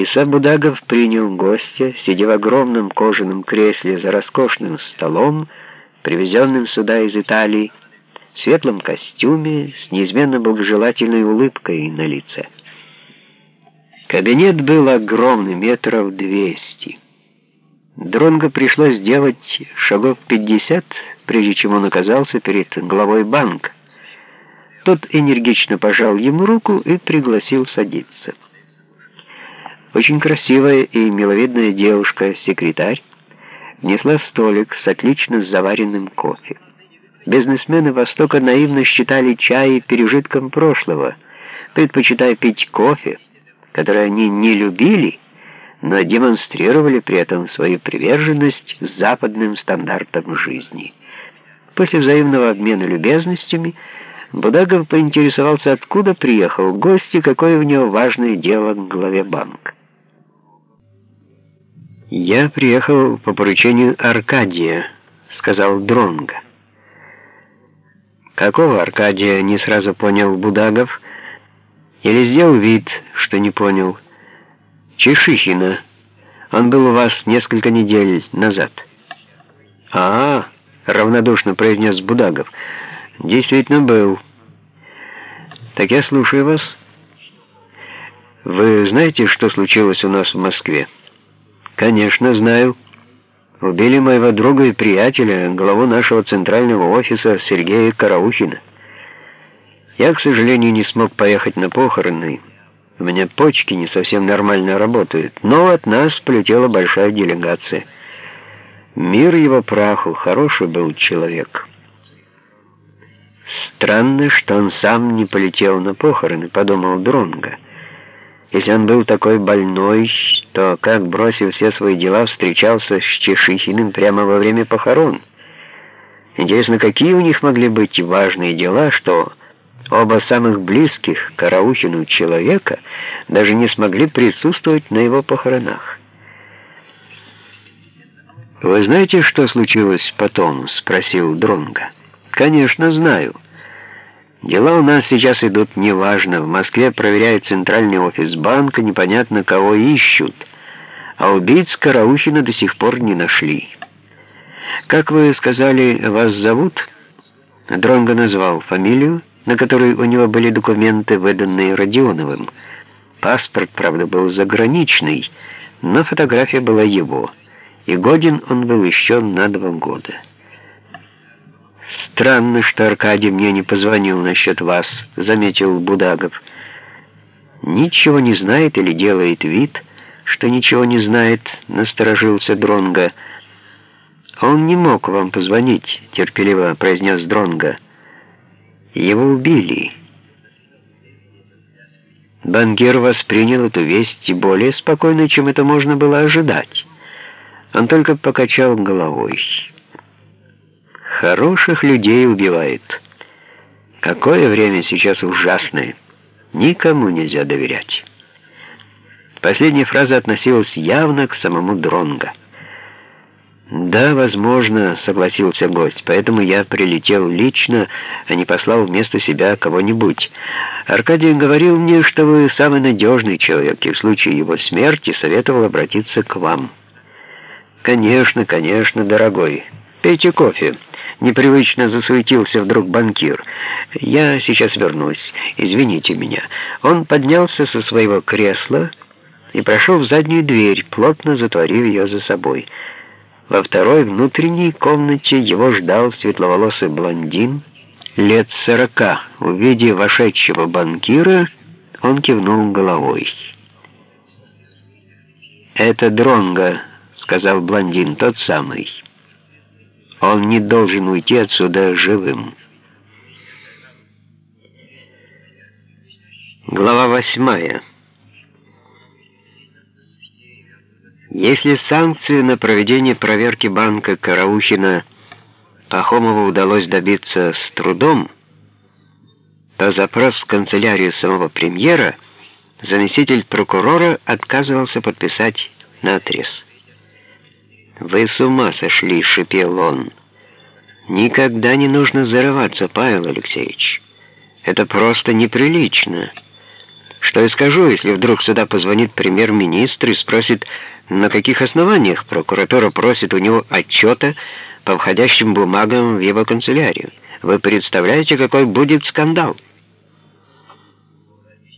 Иса Будагов принял гостя, сидя в огромном кожаном кресле за роскошным столом, привезенным сюда из Италии, в светлом костюме, с неизменно благожелательной улыбкой на лице. Кабинет был огромный, метров двести. Дронго пришлось сделать шагов пятьдесят, прежде чем он оказался перед главой банка. Тот энергично пожал ему руку и пригласил садиться. Очень красивая и миловидная девушка, секретарь, внесла столик с отлично заваренным кофе. Бизнесмены Востока наивно считали чай пережитком прошлого, предпочитая пить кофе, который они не любили, но демонстрировали при этом свою приверженность западным стандартам жизни. После взаимного обмена любезностями Будагов поинтересовался, откуда приехал гость и какое у него важное дело к главе банка. «Я приехал по поручению Аркадия», — сказал Дронга. «Какого Аркадия?» — не сразу понял Будагов. Или сделал вид, что не понял. «Чешихина. Он был у вас несколько недель назад». «А, -а — равнодушно произнес Будагов. «Действительно был». «Так я слушаю вас». «Вы знаете, что случилось у нас в Москве?» «Конечно, знаю. Убили моего друга и приятеля, главу нашего центрального офиса Сергея Караухина. Я, к сожалению, не смог поехать на похороны. У меня почки не совсем нормально работают, но от нас полетела большая делегация. Мир его праху, хороший был человек». «Странно, что он сам не полетел на похороны», — подумал Дронга. Если он был такой больной, то как, бросив все свои дела, встречался с Чешихиным прямо во время похорон? Интересно, какие у них могли быть важные дела, что оба самых близких Караухину человека даже не смогли присутствовать на его похоронах? «Вы знаете, что случилось потом?» — спросил Дронга. «Конечно, знаю». Дела у нас сейчас идут неважно. В Москве проверяет центральный офис банка, непонятно кого ищут. А убийц Караухина до сих пор не нашли. Как вы сказали, вас зовут? Дронго назвал фамилию, на которой у него были документы, выданные Родионовым. Паспорт, правда, был заграничный, но фотография была его, и годен он был еще на два года. «Странно, что Аркадий мне не позвонил насчет вас», — заметил Будагов. «Ничего не знает или делает вид, что ничего не знает», — насторожился Дронга. «Он не мог вам позвонить», — терпеливо произнес Дронга. «Его убили». Банкир воспринял эту весть более спокойно, чем это можно было ожидать. Он только покачал головой. Хороших людей убивает. Какое время сейчас ужасное. Никому нельзя доверять. Последняя фраза относилась явно к самому Дронго. «Да, возможно», — согласился гость, «поэтому я прилетел лично, а не послал вместо себя кого-нибудь. Аркадий говорил мне, что вы самый надежный человек, и в случае его смерти советовал обратиться к вам». «Конечно, конечно, дорогой. Пейте кофе». Непривычно засуетился вдруг банкир. «Я сейчас вернусь. Извините меня». Он поднялся со своего кресла и прошел в заднюю дверь, плотно затворив ее за собой. Во второй внутренней комнате его ждал светловолосый блондин лет сорока. Увидев вошедшего банкира, он кивнул головой. «Это Дронго», — сказал блондин, — «тот самый». Он не должен уйти отсюда живым. Глава восьмая. Если санкции на проведение проверки банка Караухина Пахомову удалось добиться с трудом, то запрос в канцелярию самого премьера заместитель прокурора отказывался подписать на отрез. «Вы с ума сошли!» — шипел он. «Никогда не нужно зарываться, Павел Алексеевич. Это просто неприлично. Что я скажу, если вдруг сюда позвонит премьер-министр и спросит, на каких основаниях прокуратура просит у него отчета по входящим бумагам в его канцелярию? Вы представляете, какой будет скандал?»